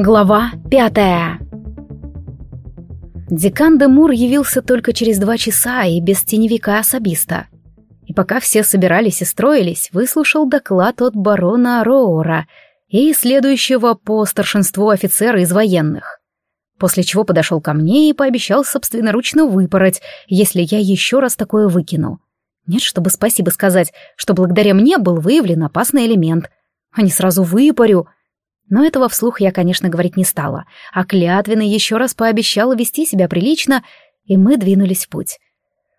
Глава пятая Декан де Мур явился только через два часа и без теневика-особиста. И пока все собирались и строились, выслушал доклад от барона Роора и следующего по старшинству офицера из военных. После чего подошел ко мне и пообещал собственноручно выпороть, если я еще раз такое выкину. Нет, чтобы спасибо сказать, что благодаря мне был выявлен опасный элемент. А не сразу выпарю — но этого вслух я, конечно, говорить не стала, а клятвенно еще раз пообещала вести себя прилично, и мы двинулись в путь.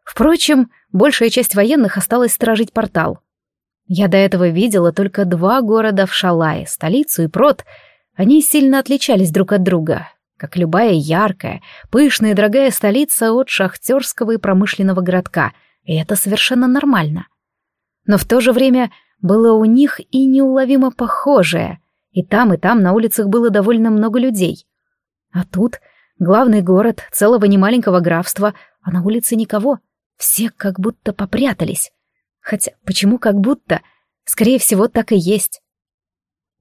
Впрочем, большая часть военных осталась сторожить портал. Я до этого видела только два города в Шалае, столицу и Прот. Они сильно отличались друг от друга, как любая яркая, пышная и дорогая столица от шахтерского и промышленного городка, и это совершенно нормально. Но в то же время было у них и неуловимо похожее — и там, и там на улицах было довольно много людей. А тут главный город целого немаленького графства, а на улице никого. Все как будто попрятались. Хотя почему как будто? Скорее всего, так и есть.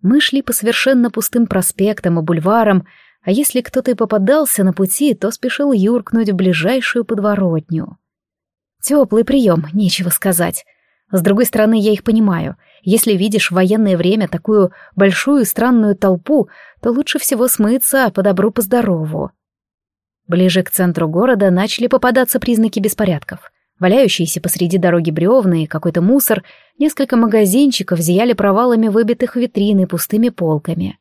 Мы шли по совершенно пустым проспектам и бульварам, а если кто-то и попадался на пути, то спешил юркнуть в ближайшую подворотню. Теплый прием, нечего сказать. С другой стороны, я их понимаю. Если видишь в военное время такую большую странную толпу, то лучше всего смыться по добру, по здорову. Ближе к центру города начали попадаться признаки беспорядков. Валяющиеся посреди дороги бревна и какой-то мусор, несколько магазинчиков зияли провалами выбитых витрин и пустыми полками.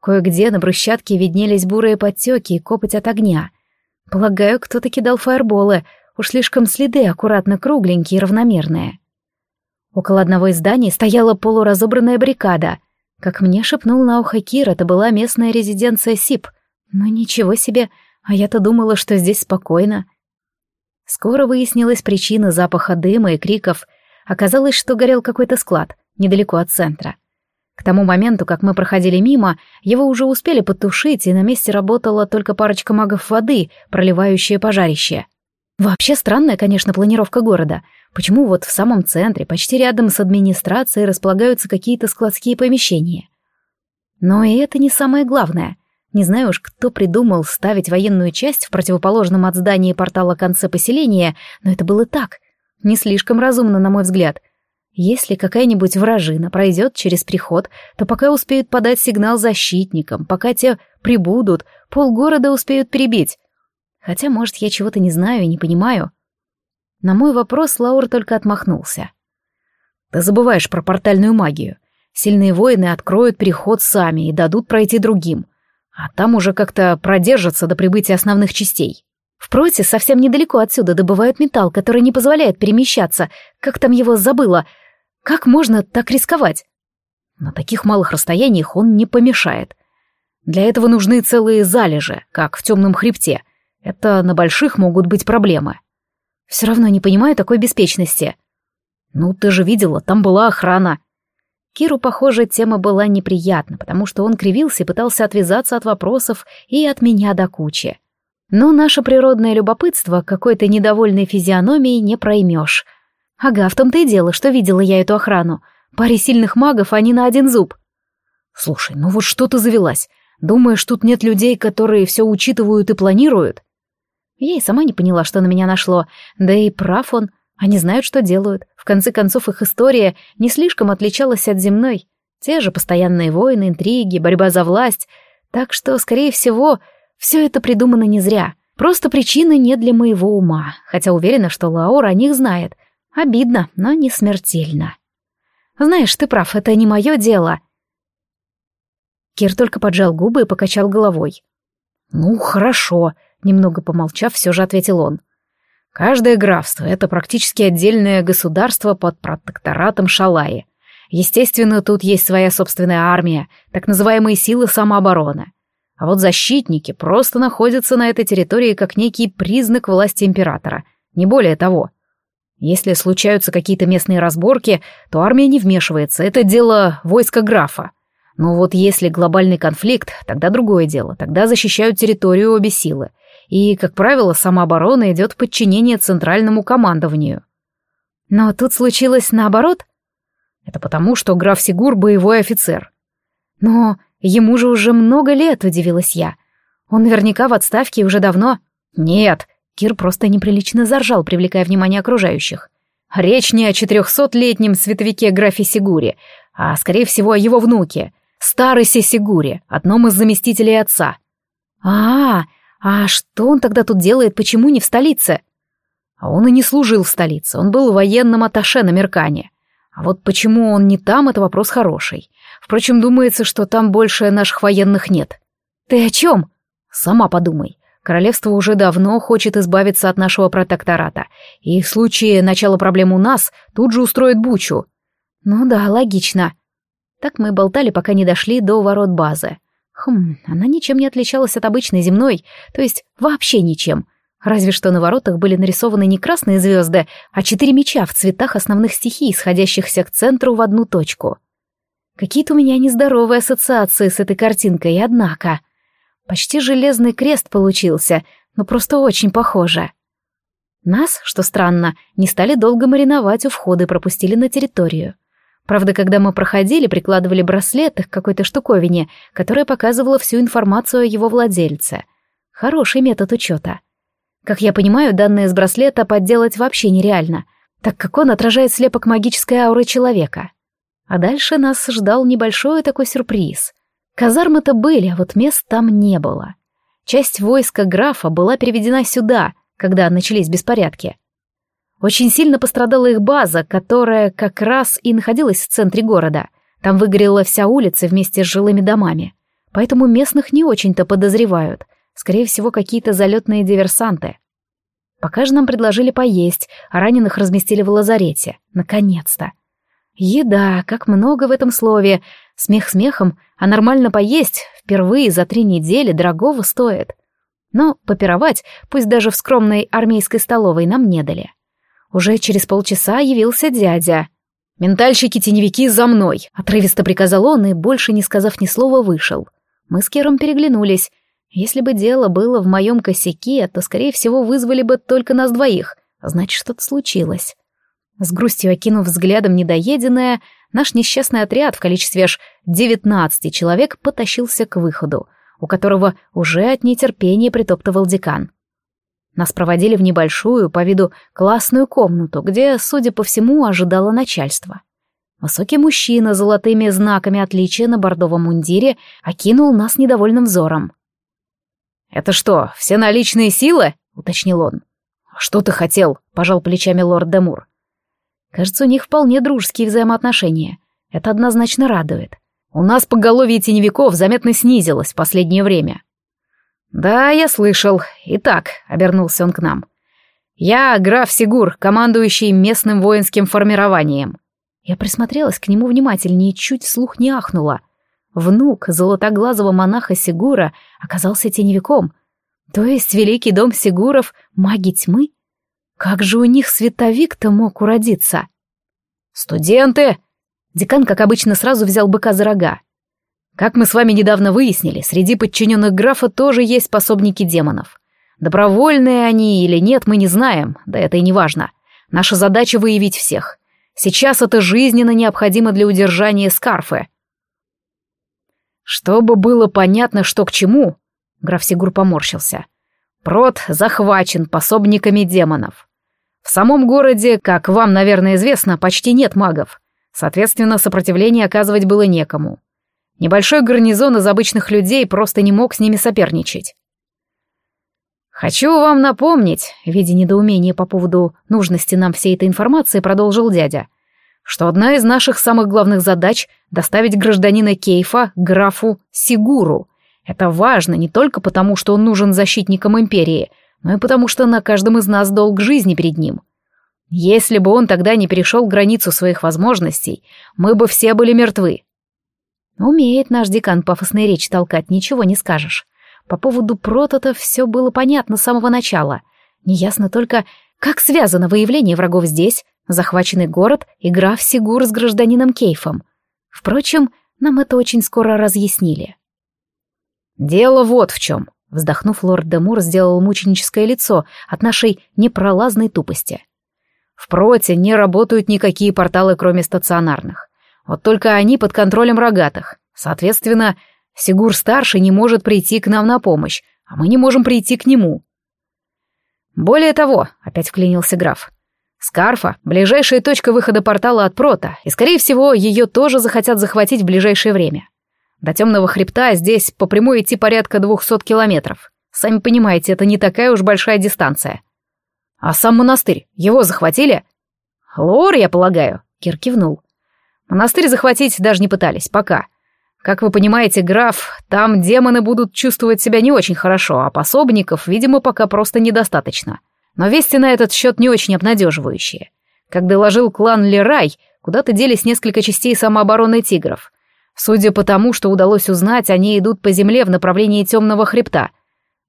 Кое-где на брусчатке виднелись бурые подтеки и копоть от огня. Полагаю, кто-то кидал фаерболы, уж слишком следы аккуратно кругленькие и равномерные. Около одного из зданий стояла полуразобранная баррикада. Как мне шепнул на ухо Кир, это была местная резиденция СИП. Но ничего себе, а я-то думала, что здесь спокойно. Скоро выяснилась причина запаха дыма и криков. Оказалось, что горел какой-то склад, недалеко от центра. К тому моменту, как мы проходили мимо, его уже успели потушить, и на месте работала только парочка магов воды, проливающие пожарище. Вообще странная, конечно, планировка города. Почему вот в самом центре, почти рядом с администрацией, располагаются какие-то складские помещения? Но и это не самое главное. Не знаю уж, кто придумал ставить военную часть в противоположном от здания портала конце поселения, но это было так. Не слишком разумно, на мой взгляд. Если какая-нибудь вражина пройдет через приход, то пока успеют подать сигнал защитникам, пока те прибудут, полгорода успеют перебить. Хотя, может, я чего-то не знаю и не понимаю. На мой вопрос Лаур только отмахнулся. «Ты забываешь про портальную магию. Сильные воины откроют переход сами и дадут пройти другим, а там уже как-то продержатся до прибытия основных частей. В совсем недалеко отсюда добывают металл, который не позволяет перемещаться. Как там его забыла? Как можно так рисковать? На таких малых расстояниях он не помешает. Для этого нужны целые залежи, как в темном хребте. Это на больших могут быть проблемы. Все равно не понимаю такой беспечности. Ну, ты же видела, там была охрана. Киру, похоже, тема была неприятна, потому что он кривился и пытался отвязаться от вопросов и от меня до кучи. Но наше природное любопытство какой-то недовольной физиономией не проймешь. Ага, в том-то и дело, что видела я эту охрану. Паре сильных магов, они на один зуб. Слушай, ну вот что ты завелась? Думаешь, тут нет людей, которые все учитывают и планируют? Я и сама не поняла, что на меня нашло. Да и прав он. Они знают, что делают. В конце концов, их история не слишком отличалась от земной. Те же постоянные войны, интриги, борьба за власть. Так что, скорее всего, все это придумано не зря. Просто причины не для моего ума. Хотя уверена, что Лаур о них знает. Обидно, но не смертельно. Знаешь, ты прав, это не мое дело. Кир только поджал губы и покачал головой. «Ну, хорошо», Немного помолчав, все же ответил он. Каждое графство — это практически отдельное государство под протекторатом Шалаи. Естественно, тут есть своя собственная армия, так называемые силы самообороны. А вот защитники просто находятся на этой территории как некий признак власти императора, не более того. Если случаются какие-то местные разборки, то армия не вмешивается, это дело войска графа. Но вот если глобальный конфликт, тогда другое дело, тогда защищают территорию обе силы — и, как правило, самооборона идет в подчинение центральному командованию. Но тут случилось наоборот. Это потому, что граф Сигур — боевой офицер. Но Ему же уже много лет, удивилась я. Он наверняка в отставке уже давно. Нет, Кир просто неприлично заржал, привлекая внимание окружающих. Речь не о четырехсотлетнем световике графе Сигуре, а, скорее всего, о его внуке, Старосе Сигуре, одном из заместителей отца. А, а что он тогда тут делает, почему не в столице? А он и не служил в столице, он был военным атташе на Меркане. А вот почему он не там, это вопрос хороший. Впрочем, думается, что там больше наших военных нет. Ты о чем? Сама подумай. Королевство уже давно хочет избавиться от нашего протектората, и в случае начала проблем у нас тут же устроит бучу. Ну да, логично. Так мы болтали, пока не дошли до ворот базы. Хм, она ничем не отличалась от обычной земной, то есть вообще ничем. Разве что на воротах были нарисованы не красные звезды, а четыре меча в цветах основных стихий, сходящихся к центру в одну точку. Какие-то у меня нездоровые ассоциации с этой картинкой, однако... Почти железный крест получился, но просто очень похоже. Нас, что странно, не стали долго мариновать у входа и пропустили на территорию. Правда, когда мы проходили, прикладывали браслеты к какой-то штуковине, которая показывала всю информацию о его владельце. Хороший метод учета. Как я понимаю, данные из браслета подделать вообще нереально, так как он отражает слепок магической ауры человека. А дальше нас ждал небольшой такой сюрприз. Казармы-то были, а вот мест там не было. Часть войска графа была переведена сюда, когда начались беспорядки. Очень сильно пострадала их база, которая как раз и находилась в центре города. Там выгорела вся улица вместе с жилыми домами. Поэтому местных не очень-то подозревают. Скорее всего, какие-то залетные диверсанты. Пока же нам предложили поесть, а раненых разместили в лазарете. Наконец-то. Еда, как много в этом слове. Смех смехом, а нормально поесть впервые за три недели дорогого стоит. Но попировать, пусть даже в скромной армейской столовой, нам не дали. Уже через полчаса явился дядя. «Ментальщики-теневики за мной!» — отрывисто приказал он и, больше не сказав ни слова, вышел. Мы с Кером переглянулись. Если бы дело было в моем косяке, то, скорее всего, вызвали бы только нас двоих. Значит, что-то случилось. С грустью окинув взглядом недоеденное, наш несчастный отряд в количестве аж девятнадцати человек потащился к выходу, у которого уже от нетерпения притоптывал декан. Нас проводили в небольшую, по виду, классную комнату, где, судя по всему, ожидало начальство. Высокий мужчина с золотыми знаками отличия на бордовом мундире окинул нас недовольным взором. «Это что, все наличные силы?» — уточнил он. «Что ты хотел?» — пожал плечами лорд Демур. Кажется, у них вполне дружеские взаимоотношения. Это однозначно радует. У нас поголовье теневиков заметно снизилось в последнее время. «Да, я слышал. Итак», — обернулся он к нам. «Я граф Сигур, командующий местным воинским формированием». Я присмотрелась к нему внимательнее и чуть вслух не ахнула. Внук золотоглазого монаха Сигура оказался теневиком. То есть великий дом Сигуров — маги тьмы? Как же у них световик-то мог уродиться? «Студенты!» Декан, как обычно, сразу взял быка за рога. Как мы с вами недавно выяснили, среди подчиненных графа тоже есть способники демонов. Добровольные они или нет, мы не знаем, да это и не важно. Наша задача выявить всех. Сейчас это жизненно необходимо для удержания скарфы. Чтобы было понятно, что к чему, граф Сигур поморщился. Прот захвачен пособниками демонов. В самом городе, как вам, наверное, известно, почти нет магов. Соответственно, сопротивление оказывать было некому. Небольшой гарнизон из обычных людей просто не мог с ними соперничать. «Хочу вам напомнить», — видя недоумение по поводу нужности нам всей этой информации, продолжил дядя, что одна из наших самых главных задач — доставить гражданина Кейфа графу Сигуру. Это важно не только потому, что он нужен защитникам империи, но и потому, что на каждом из нас долг жизни перед ним. Если бы он тогда не перешел границу своих возможностей, мы бы все были мертвы. Умеет наш декан пафосные речи толкать, ничего не скажешь. По поводу протота все было понятно с самого начала. Неясно только, как связано выявление врагов здесь, захваченный город и граф Сигур с гражданином Кейфом. Впрочем, нам это очень скоро разъяснили. «Дело вот в чем», — вздохнув, лорд Демур сделал мученическое лицо от нашей непролазной тупости. «В проте не работают никакие порталы, кроме стационарных. Вот только они под контролем рогатых. Соответственно, Сигур-старший не может прийти к нам на помощь, а мы не можем прийти к нему. Более того, опять вклинился граф, Скарфа — ближайшая точка выхода портала от Прота, и, скорее всего, ее тоже захотят захватить в ближайшее время. До темного хребта здесь по прямой идти порядка двухсот километров. Сами понимаете, это не такая уж большая дистанция. А сам монастырь, его захватили? Лор, я полагаю, Кир кивнул. Монастырь захватить даже не пытались, пока. Как вы понимаете, граф, там демоны будут чувствовать себя не очень хорошо, а пособников, видимо, пока просто недостаточно. Но вести на этот счет не очень обнадеживающие. Как доложил клан Лерай, куда-то делись несколько частей самообороны тигров. Судя по тому, что удалось узнать, они идут по земле в направлении темного хребта.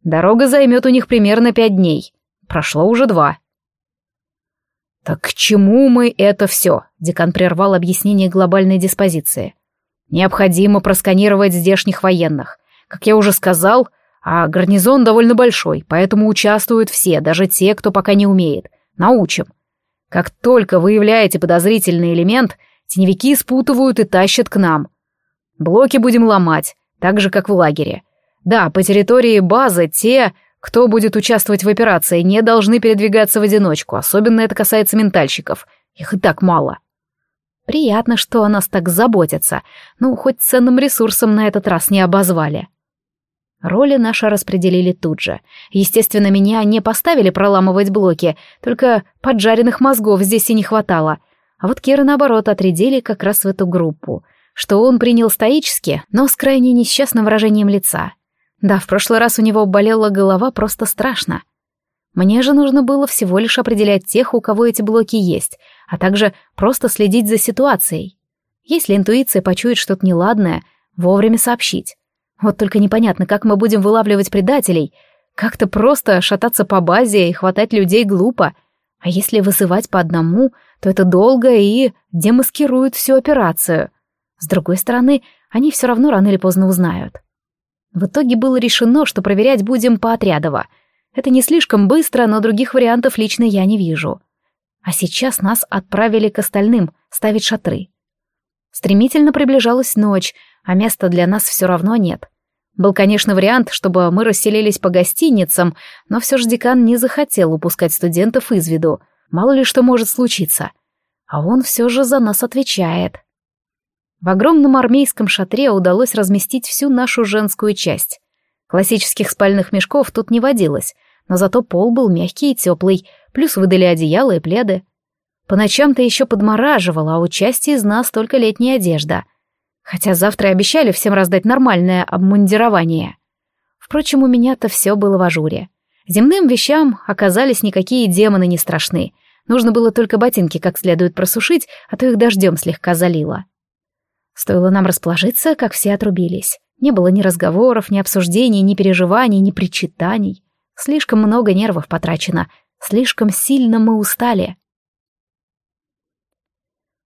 Дорога займет у них примерно пять дней. Прошло уже два. «Так к чему мы это все?» — декан прервал объяснение глобальной диспозиции. «Необходимо просканировать здешних военных. Как я уже сказал, а гарнизон довольно большой, поэтому участвуют все, даже те, кто пока не умеет. Научим. Как только выявляете подозрительный элемент, теневики спутывают и тащат к нам. Блоки будем ломать, так же, как в лагере. Да, по территории базы те, кто будет участвовать в операции, не должны передвигаться в одиночку, особенно это касается ментальщиков. Их и так мало. Приятно, что о нас так заботятся, ну, хоть ценным ресурсом на этот раз не обозвали. Роли наши распределили тут же. Естественно, меня не поставили проламывать блоки, только поджаренных мозгов здесь и не хватало. А вот Кира, наоборот, отрядили как раз в эту группу, что он принял стоически, но с крайне несчастным выражением лица. Да, в прошлый раз у него болела голова просто страшно. Мне же нужно было всего лишь определять тех, у кого эти блоки есть, а также просто следить за ситуацией. Если интуиция почует что-то неладное, вовремя сообщить. Вот только непонятно, как мы будем вылавливать предателей. Как-то просто шататься по базе и хватать людей глупо. А если вызывать по одному, то это долго и демаскирует всю операцию. С другой стороны, они все равно рано или поздно узнают. В итоге было решено, что проверять будем поотрядово. Это не слишком быстро, но других вариантов лично я не вижу. А сейчас нас отправили к остальным ставить шатры. Стремительно приближалась ночь, а места для нас все равно нет. Был, конечно, вариант, чтобы мы расселились по гостиницам, но все же декан не захотел упускать студентов из виду. Мало ли что может случиться. А он все же за нас отвечает. В огромном армейском шатре удалось разместить всю нашу женскую часть. Классических спальных мешков тут не водилось, но зато пол был мягкий и теплый, плюс выдали одеяло и пледы. По ночам-то еще подмораживало, а у части из нас только летняя одежда — Хотя завтра обещали всем раздать нормальное обмундирование. Впрочем, у меня-то все было в ажуре. Земным вещам оказались никакие демоны не страшны. Нужно было только ботинки как следует просушить, а то их дождем слегка залило. Стоило нам расположиться, как все отрубились. Не было ни разговоров, ни обсуждений, ни переживаний, ни причитаний. Слишком много нервов потрачено, слишком сильно мы устали.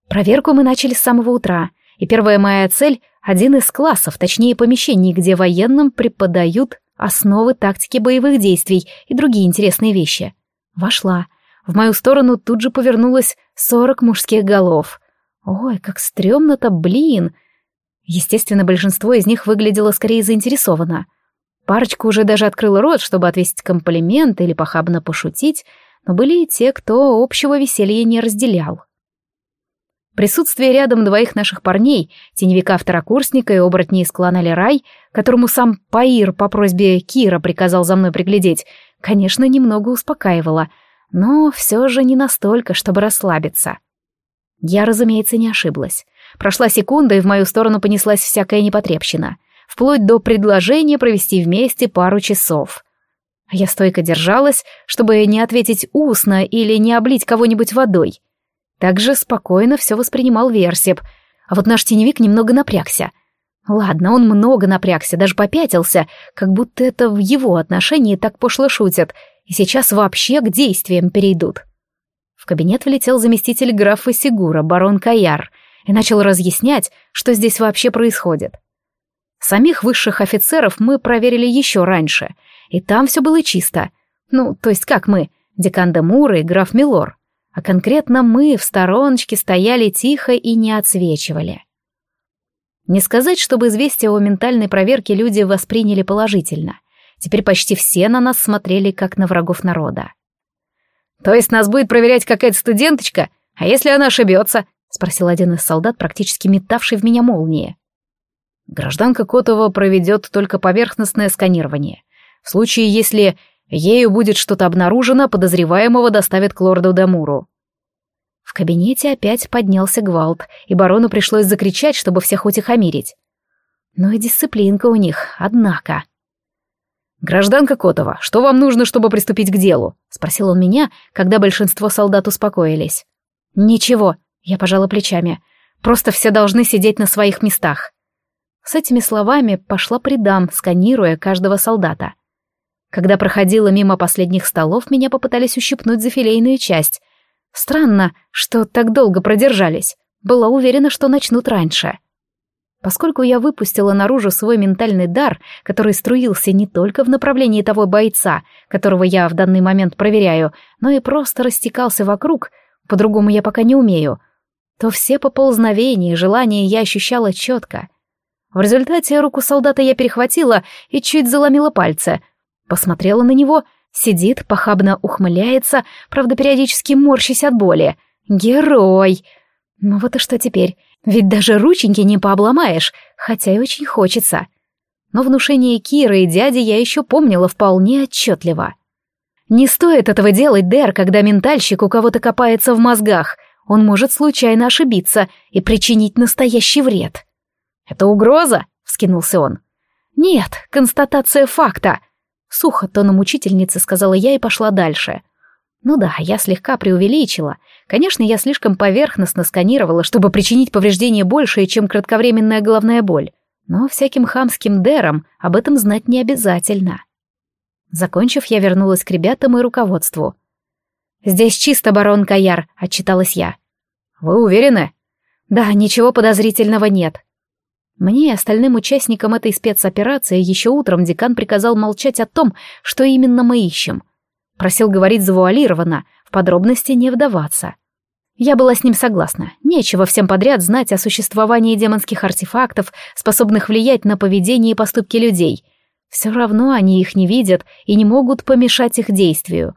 Проверку мы начали с самого утра — и первая моя цель — один из классов, точнее помещений, где военным преподают основы тактики боевых действий и другие интересные вещи. Вошла. В мою сторону тут же повернулось сорок мужских голов. Ой, как стрёмно-то, блин! Естественно, большинство из них выглядело скорее заинтересованно. Парочка уже даже открыла рот, чтобы отвесить комплимент или похабно пошутить, но были и те, кто общего веселья не разделял. Присутствие рядом двоих наших парней, теневика-второкурсника и оборотня из клана Лерай, которому сам Паир по просьбе Кира приказал за мной приглядеть, конечно, немного успокаивало, но все же не настолько, чтобы расслабиться. Я, разумеется, не ошиблась. Прошла секунда, и в мою сторону понеслась всякая непотребщина, вплоть до предложения провести вместе пару часов. Я стойко держалась, чтобы не ответить устно или не облить кого-нибудь водой — также спокойно все воспринимал Версип, а вот наш теневик немного напрягся. Ладно, он много напрягся, даже попятился, как будто это в его отношении так пошло шутят, и сейчас вообще к действиям перейдут. В кабинет влетел заместитель графа Сигура, барон Каяр, и начал разъяснять, что здесь вообще происходит. Самих высших офицеров мы проверили еще раньше, и там все было чисто. Ну, то есть как мы, декан де Мура и граф Милор а конкретно мы в стороночке стояли тихо и не отсвечивали. Не сказать, чтобы известие о ментальной проверке люди восприняли положительно. Теперь почти все на нас смотрели, как на врагов народа. «То есть нас будет проверять какая-то студенточка? А если она ошибется?» — спросил один из солдат, практически метавший в меня молнии. Гражданка Котова проведет только поверхностное сканирование. В случае, если ею будет что-то обнаружено, подозреваемого доставят к лорду Дамуру. В кабинете опять поднялся гвалт, и барону пришлось закричать, чтобы всех утихомирить. Ну и дисциплинка у них, однако. «Гражданка Котова, что вам нужно, чтобы приступить к делу?» — спросил он меня, когда большинство солдат успокоились. «Ничего», — я пожала плечами. «Просто все должны сидеть на своих местах». С этими словами пошла придам, сканируя каждого солдата. Когда проходила мимо последних столов, меня попытались ущипнуть за филейную часть. Странно, что так долго продержались. Была уверена, что начнут раньше. Поскольку я выпустила наружу свой ментальный дар, который струился не только в направлении того бойца, которого я в данный момент проверяю, но и просто растекался вокруг, по-другому я пока не умею, то все поползновения и желания я ощущала четко. В результате руку солдата я перехватила и чуть заломила пальцы. Посмотрела на него, сидит, похабно ухмыляется, правда, периодически морщась от боли. Герой! Ну вот и что теперь? Ведь даже рученьки не пообломаешь, хотя и очень хочется. Но внушение Киры и дяди я еще помнила вполне отчетливо. Не стоит этого делать, Дэр, когда ментальщик у кого-то копается в мозгах. Он может случайно ошибиться и причинить настоящий вред. «Это угроза?» — вскинулся он. «Нет, констатация факта», — сухо тоном учительницы сказала я и пошла дальше. Ну да, я слегка преувеличила. Конечно, я слишком поверхностно сканировала, чтобы причинить повреждение большее, чем кратковременная головная боль. Но всяким хамским дерам об этом знать не обязательно. Закончив, я вернулась к ребятам и руководству. «Здесь чисто, барон Каяр», — отчиталась я. «Вы уверены?» «Да, ничего подозрительного нет». Мне и остальным участникам этой спецоперации еще утром декан приказал молчать о том, что именно мы ищем — Просил говорить завуалированно, в подробности не вдаваться. Я была с ним согласна. Нечего всем подряд знать о существовании демонских артефактов, способных влиять на поведение и поступки людей. Все равно они их не видят и не могут помешать их действию.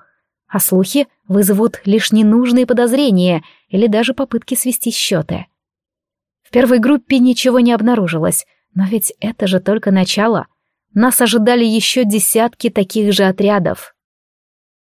А слухи вызовут лишь ненужные подозрения или даже попытки свести счеты. В первой группе ничего не обнаружилось, но ведь это же только начало. Нас ожидали еще десятки таких же отрядов.